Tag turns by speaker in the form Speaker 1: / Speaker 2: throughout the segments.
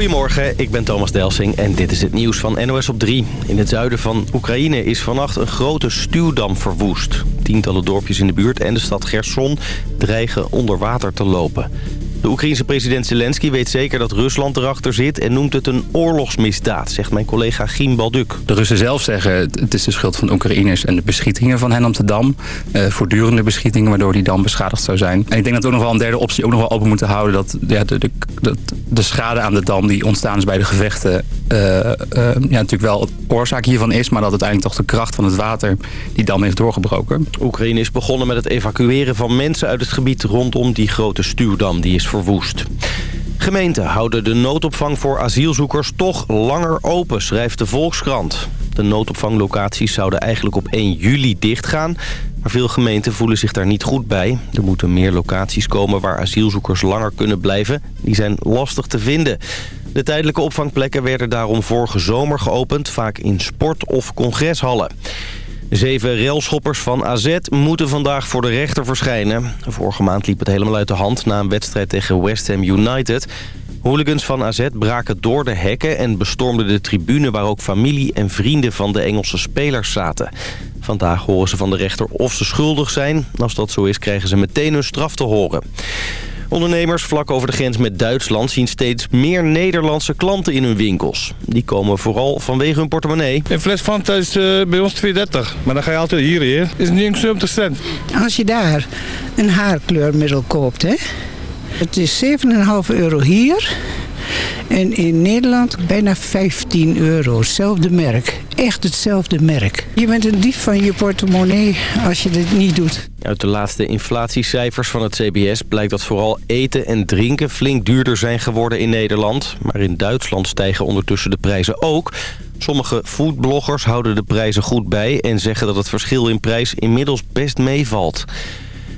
Speaker 1: Goedemorgen, ik ben Thomas Delsing en dit is het nieuws van NOS op 3. In het zuiden van Oekraïne is vannacht een grote stuwdam verwoest. Tientallen dorpjes in de buurt en de stad Gerson dreigen onder water te lopen. De Oekraïense president Zelensky weet zeker dat Rusland erachter zit... en noemt het een oorlogsmisdaad, zegt mijn collega Giem Balduk.
Speaker 2: De Russen zelf zeggen het is de schuld van de Oekraïners... en de beschietingen van hen op de dam. Uh, voortdurende beschietingen waardoor die dam beschadigd zou zijn. En ik denk dat we ook nog wel een derde optie ook nog wel open moeten houden... dat ja, de, de, de, de schade aan de dam die ontstaan is bij de gevechten... Uh, uh, ja, natuurlijk wel oorzaak hiervan is... maar dat uiteindelijk toch de kracht van het water die dam heeft doorgebroken.
Speaker 1: Oekraïne is begonnen met het evacueren van mensen uit het gebied... rondom die grote stuwdam die is verwoest. Gemeenten houden de noodopvang voor asielzoekers toch langer open, schrijft de Volkskrant. De noodopvanglocaties zouden eigenlijk op 1 juli dichtgaan... maar veel gemeenten voelen zich daar niet goed bij. Er moeten meer locaties komen waar asielzoekers langer kunnen blijven. Die zijn lastig te vinden. De tijdelijke opvangplekken werden daarom vorige zomer geopend... vaak in sport- of congreshallen. Zeven railschoppers van AZ moeten vandaag voor de rechter verschijnen. Vorige maand liep het helemaal uit de hand na een wedstrijd tegen West Ham United. Hooligans van AZ braken door de hekken en bestormden de tribune... waar ook familie en vrienden van de Engelse spelers zaten. Vandaag horen ze van de rechter of ze schuldig zijn. Als dat zo is, krijgen ze meteen hun straf te horen. Ondernemers vlak over de grens met Duitsland zien steeds meer Nederlandse klanten in hun winkels. Die komen vooral vanwege hun portemonnee.
Speaker 3: Een fles Fanta is uh, bij ons 2,30. Maar dan ga je altijd hier hier. Is 79 cent.
Speaker 4: Als je daar een haarkleurmiddel koopt, hè. Het is 7,5 euro hier. En in Nederland bijna 15 euro. Hetzelfde merk. Echt hetzelfde merk. Je bent een dief van je portemonnee als je dit niet doet.
Speaker 1: Uit de laatste inflatiecijfers van het CBS blijkt dat vooral eten en drinken flink duurder zijn geworden in Nederland. Maar in Duitsland stijgen ondertussen de prijzen ook. Sommige foodbloggers houden de prijzen goed bij en zeggen dat het verschil in prijs inmiddels best meevalt.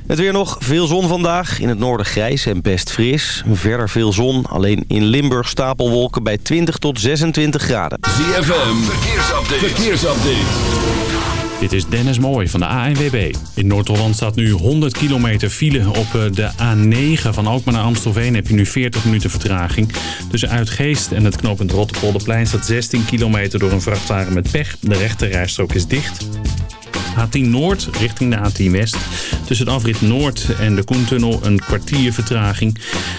Speaker 1: Het weer nog, veel zon vandaag. In het noorden grijs en best fris. Verder veel zon, alleen in Limburg stapelwolken bij 20 tot 26 graden.
Speaker 5: ZFM, verkeersupdate. verkeersupdate.
Speaker 6: Dit is Dennis Mooij van de ANWB. In Noord-Holland staat nu 100 kilometer file. Op eh, de A9 van Alkmaar naar Amstelveen heb je nu 40 minuten vertraging. Tussen Uitgeest en het knooppunt Rotterpolderplein staat 16 kilometer door een vrachtwagen met pech. De rechterrijstrook is dicht. A10 Noord richting de A10 West. Tussen de afrit Noord en de Koentunnel een kwartier vertraging.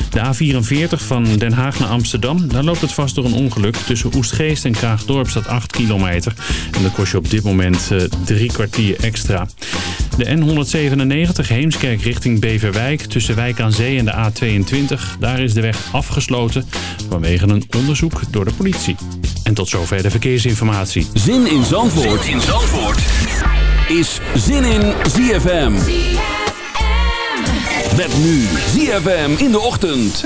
Speaker 6: De A44 van Den Haag naar Amsterdam. Daar loopt het vast door een ongeluk. Tussen Oestgeest en Kaagdorp staat 8 kilometer. En dat kost je op dit moment uh, drie kwartier extra. De N197 Heemskerk richting Beverwijk. Tussen Wijk aan Zee en de A22. Daar is de weg afgesloten vanwege een onderzoek door de politie. En tot zover de verkeersinformatie.
Speaker 5: Zin in Zandvoort. Zin in Zandvoort is zin in ZFM. Met nu ZFM in de ochtend.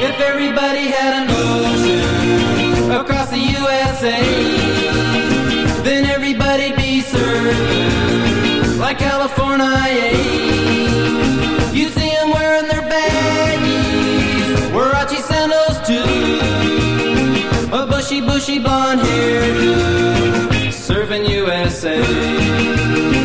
Speaker 7: If everybody had an ocean across the USA, then everybody'd be served like California. You'd see them wearing their baggies, Warachi sandals too, a bushy, bushy blonde hairdo surfing USA.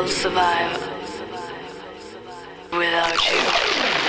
Speaker 8: Will survive without you.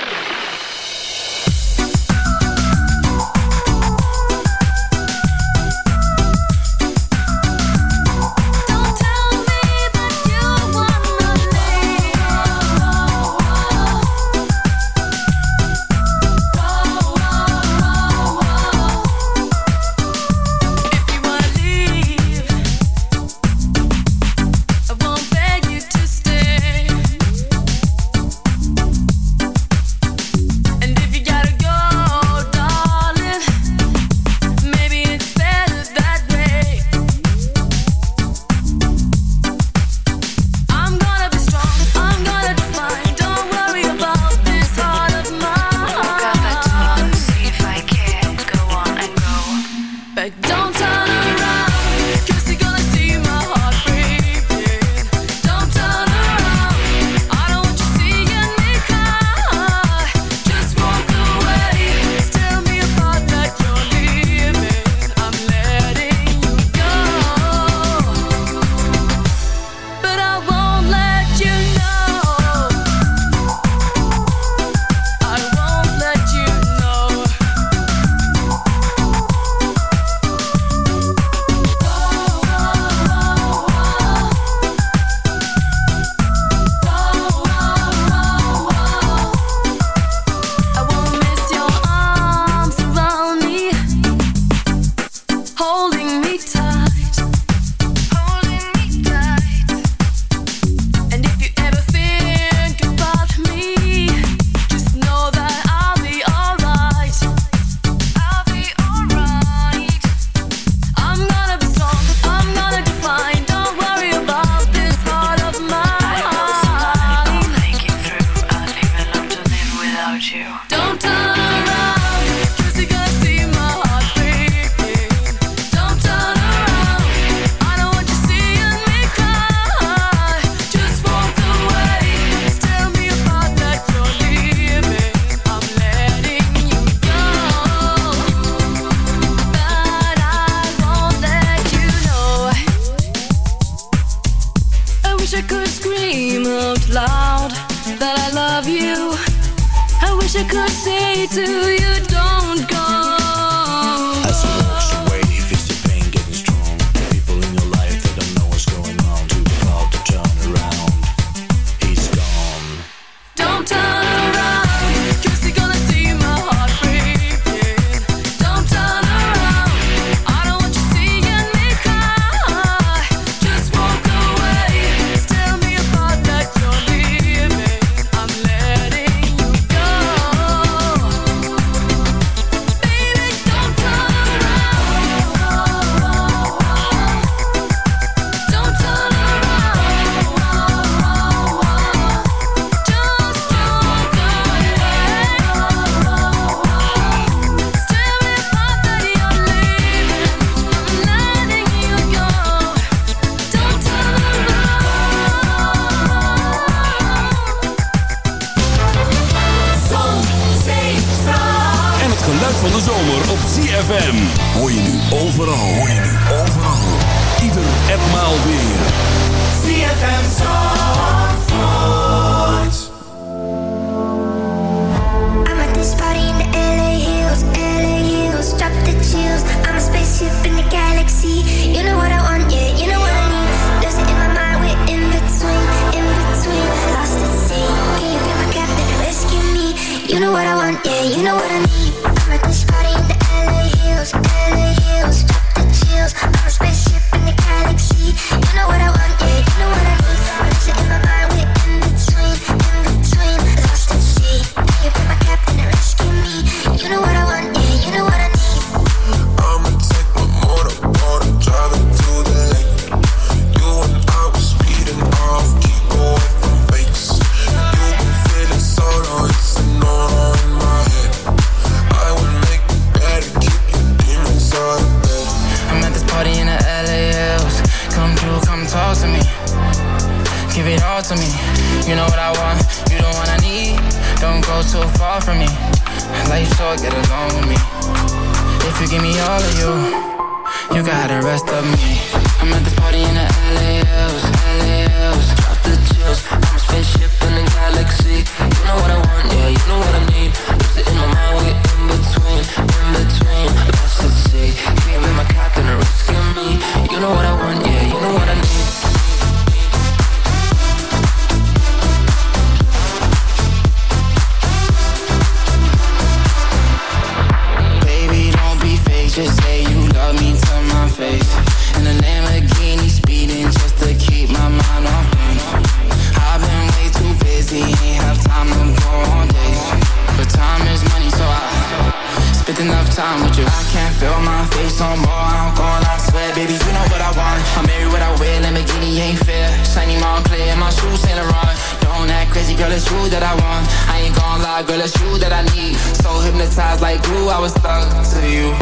Speaker 8: You. I
Speaker 9: can't feel my face no more. I'm gone, I swear, baby, you know what I want. I'm married what I wear, Lamborghini ain't fair. Shiny Montclair, my shoes Saint Laurent. Don't act crazy, girl, it's you that I want. I ain't gonna lie, girl, it's you that I need. So hypnotized like glue, I was stuck to you.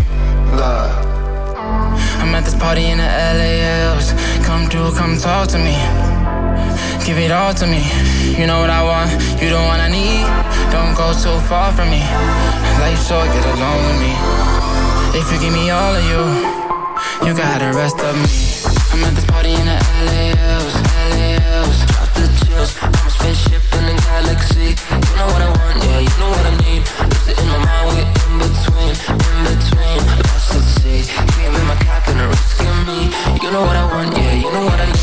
Speaker 9: Love. I'm at this party in the LALs. Come through, come talk to me. Give it all to me. You know what I want, you the one I need. Don't go too far from me. Life short, get along with me. If you give me all of you, you got the rest of me. I'm at this party in the LALs, LALs. Drop the chills. I'm a spaceship in the galaxy. You know what I want, yeah, you know what I need. Lose it in my mind, we're in between, in between. Lost at sea. Can't be my captain, risking me. You know what I want, yeah, you know what I need.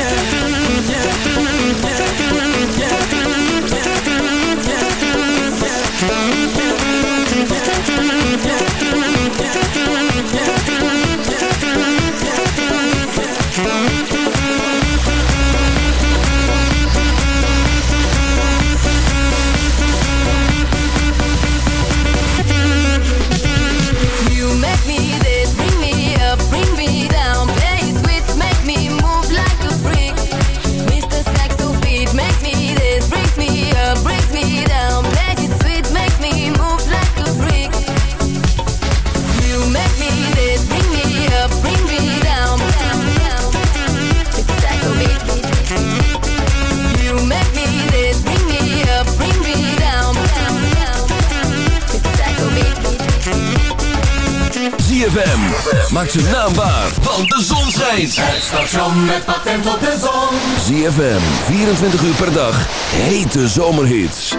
Speaker 8: You
Speaker 7: station met patent op de zon.
Speaker 5: ZFM, 24 uur per dag. Hete zomerhits.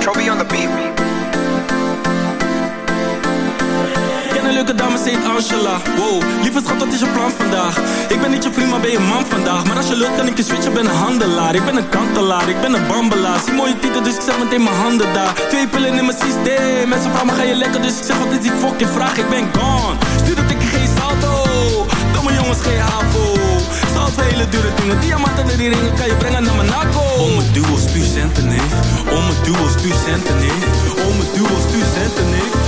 Speaker 10: Trophy on the beat.
Speaker 11: leuke dame, ze heet Angela Wow, lieve schat, wat is je plan vandaag? Ik ben niet je vriend, maar ben je man vandaag Maar als je lukt, kan ik je switchen, ben een handelaar Ik ben een kantelaar, ik ben een bambelaar Zie mooie titel, dus ik zet meteen mijn handen daar Twee pillen in mijn systeem Mensen vragen me, ga je lekker? Dus ik zeg, wat is die fucking vraag? Ik ben gone Jongens, geen havo voor hele dure dingen Diamanten en die ringen kan je brengen naar Monaco Om mijn duo, stuur centen, neef. Om mijn duo, stuur centen, neef. Om mijn duo, stuur centen, neef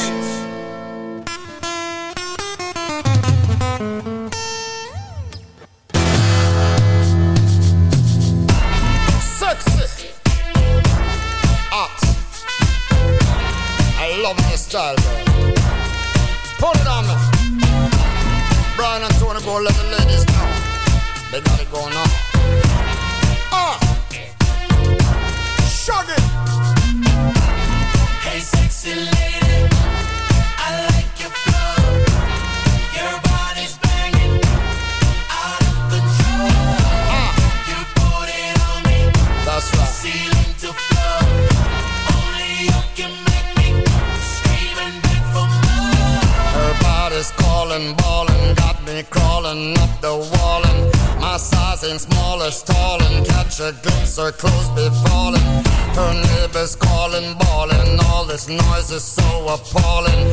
Speaker 12: noise is so appalling.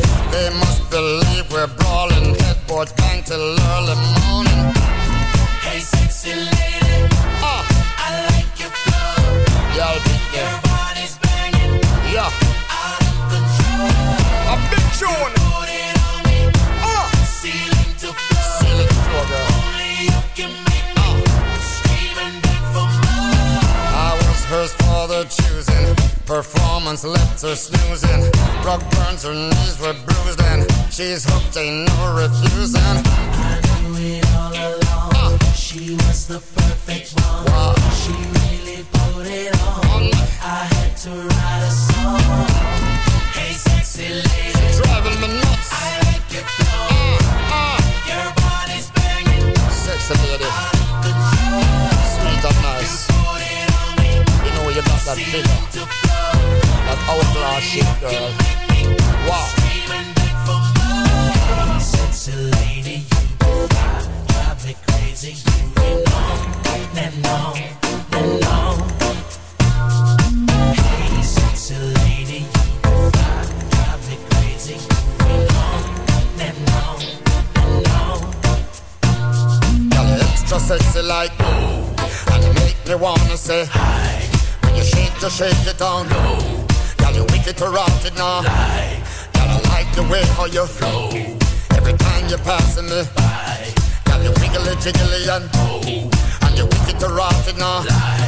Speaker 12: She's hooked, ain't no
Speaker 7: refusal. sexy like
Speaker 12: oh. And you make me wanna say hi When you shake, just shake it down low no. Girl, you wicked to rock it now Lie Girl, I like the way how you flow Every time you're passing me by Girl, you wiggly jiggly and oh. And you wicked to rock it now
Speaker 13: Lie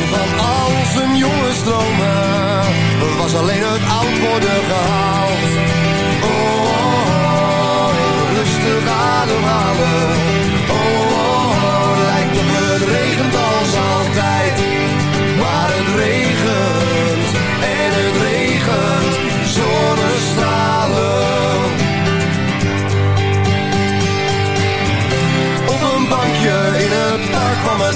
Speaker 13: Van al zijn jonge stromen was alleen het oud worden gehaald. Oh,
Speaker 14: rustig ademhalen. Oh, oh, oh lijkt op het regental.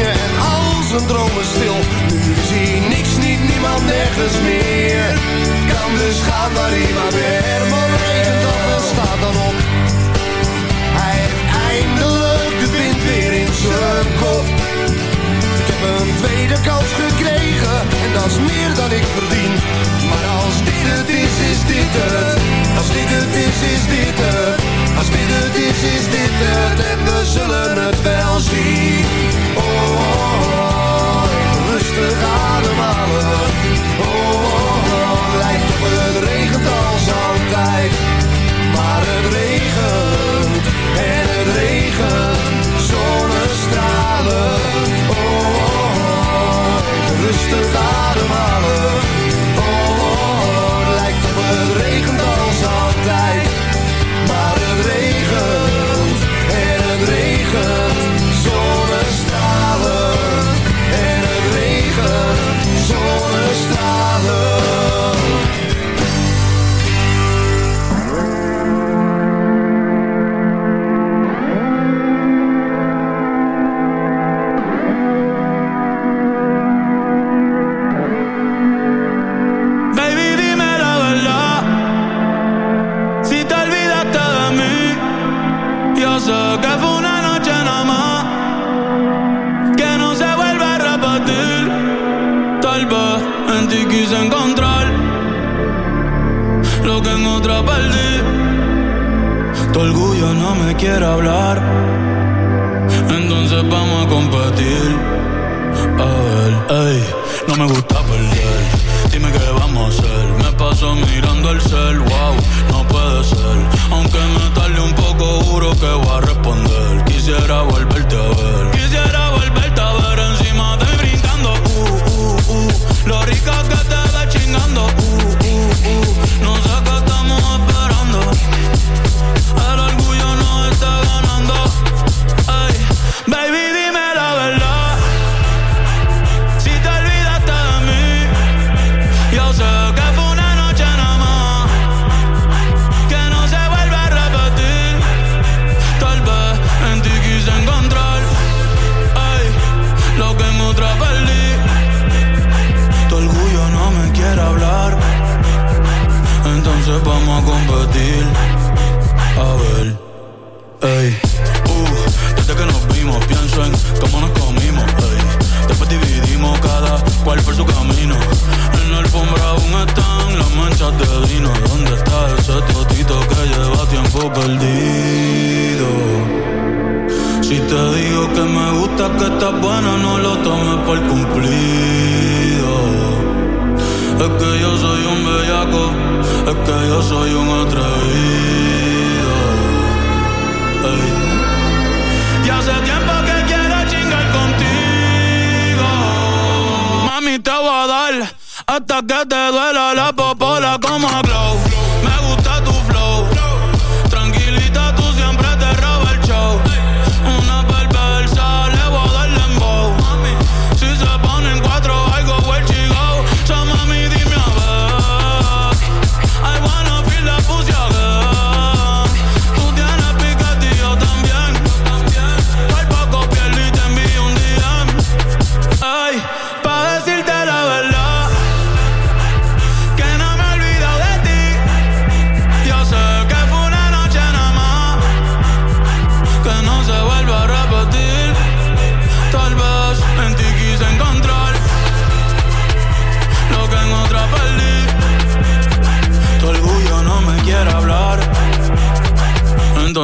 Speaker 14: en al zijn dromen stil. Nu zie je niks, niet niemand, nergens meer. Kan dus gaan waar hij maar weer. Maar dat staat dan op.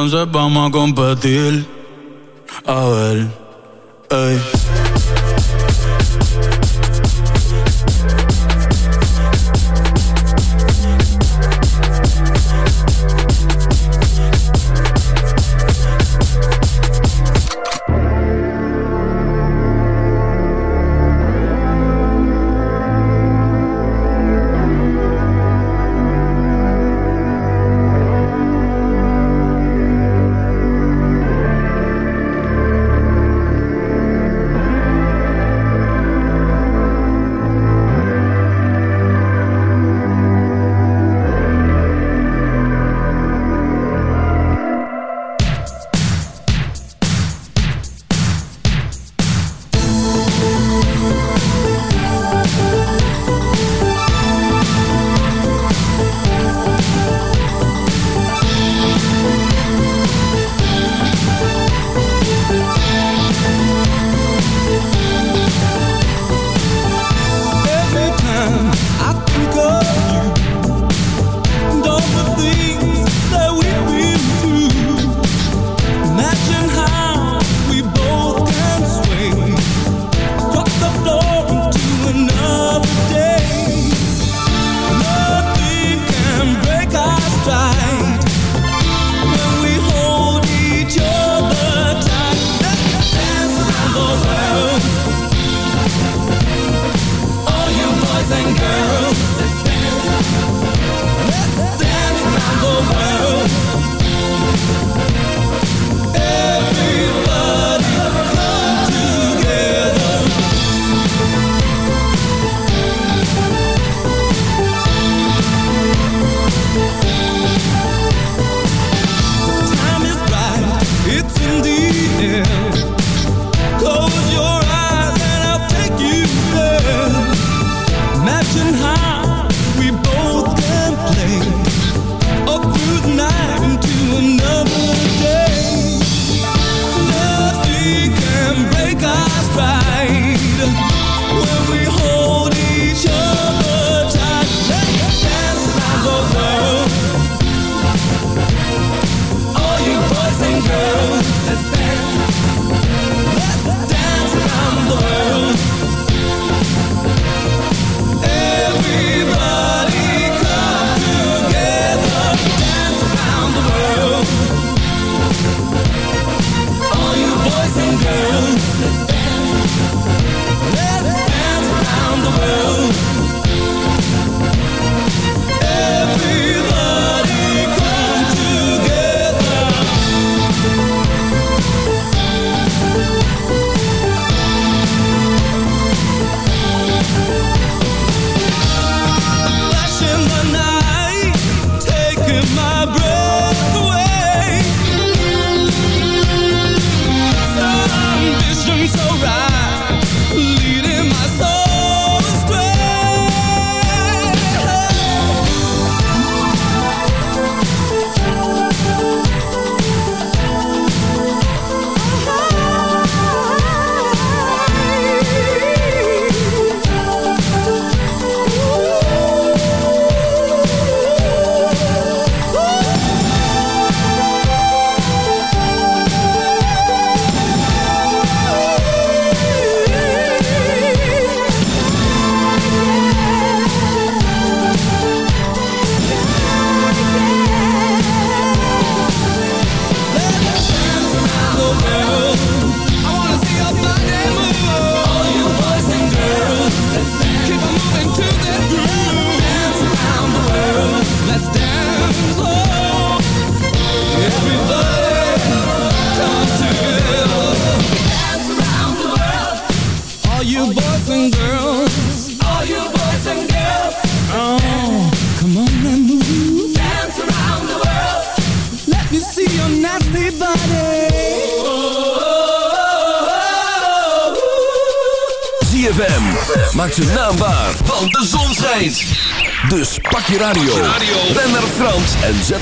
Speaker 15: entonces vamos a competir. A ver, ey.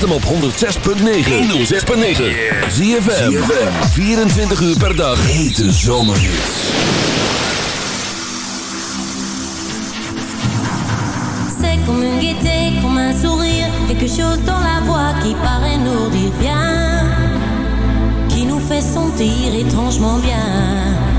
Speaker 5: hem op 106.9. 106.9. Zie 24 uur per dag. Hete zomer
Speaker 16: C'est comme une gaieté, comme un sourire. Quelque chose dans la voix qui paraît nous dire bien. Qui nous fait sentir étrangement bien.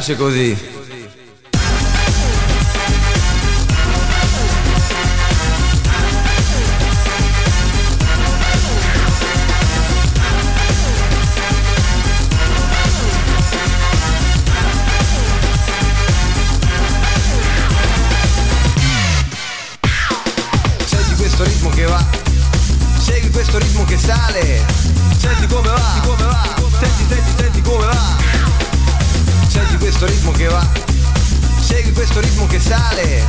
Speaker 17: piace così. questo ritmo che sale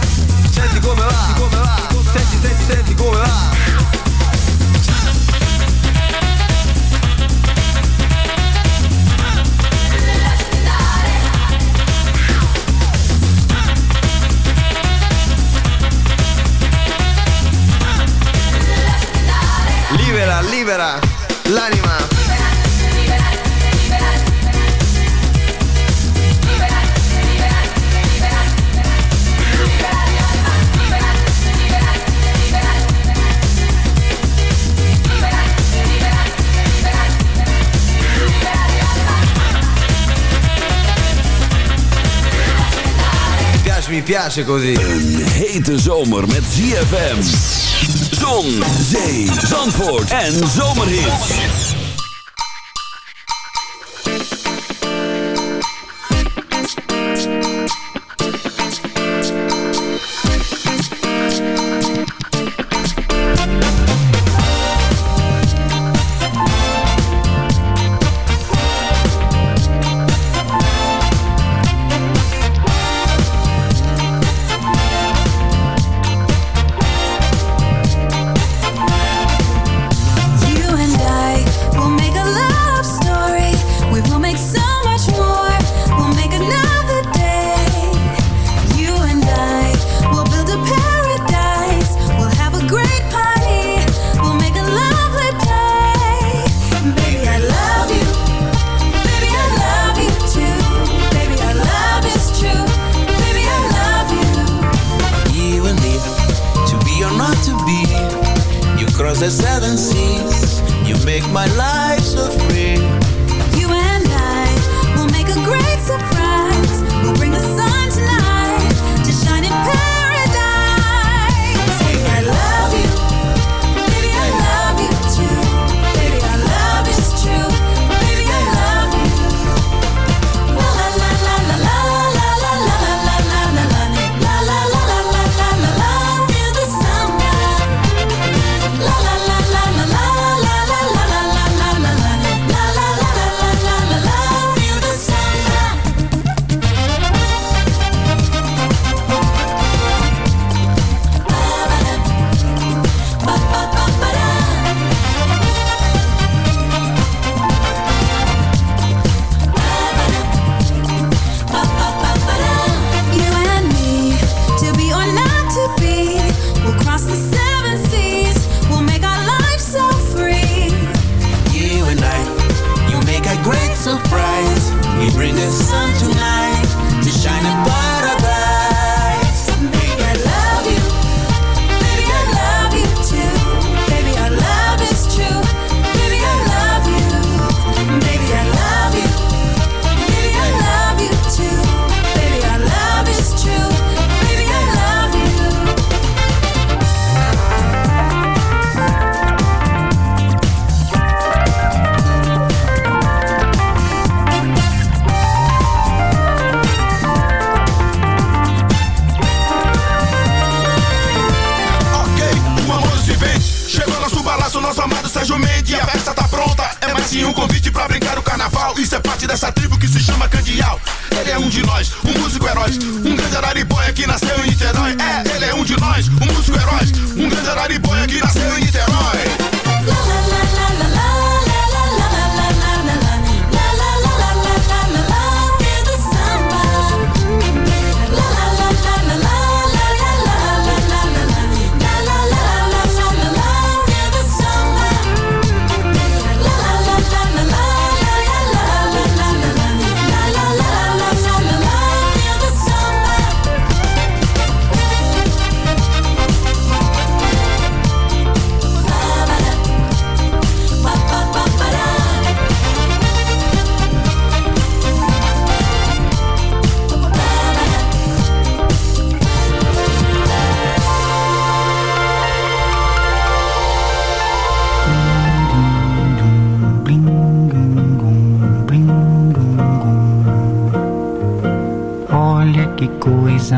Speaker 17: Senti come va, senti come va Senti, senti, senti come va libera, libera l'anima. mi piace così.
Speaker 5: Een hete zomer met ZFM. Zon, zee, zandvoort en
Speaker 18: zomerhit. my life's a free.
Speaker 19: You and I will make a great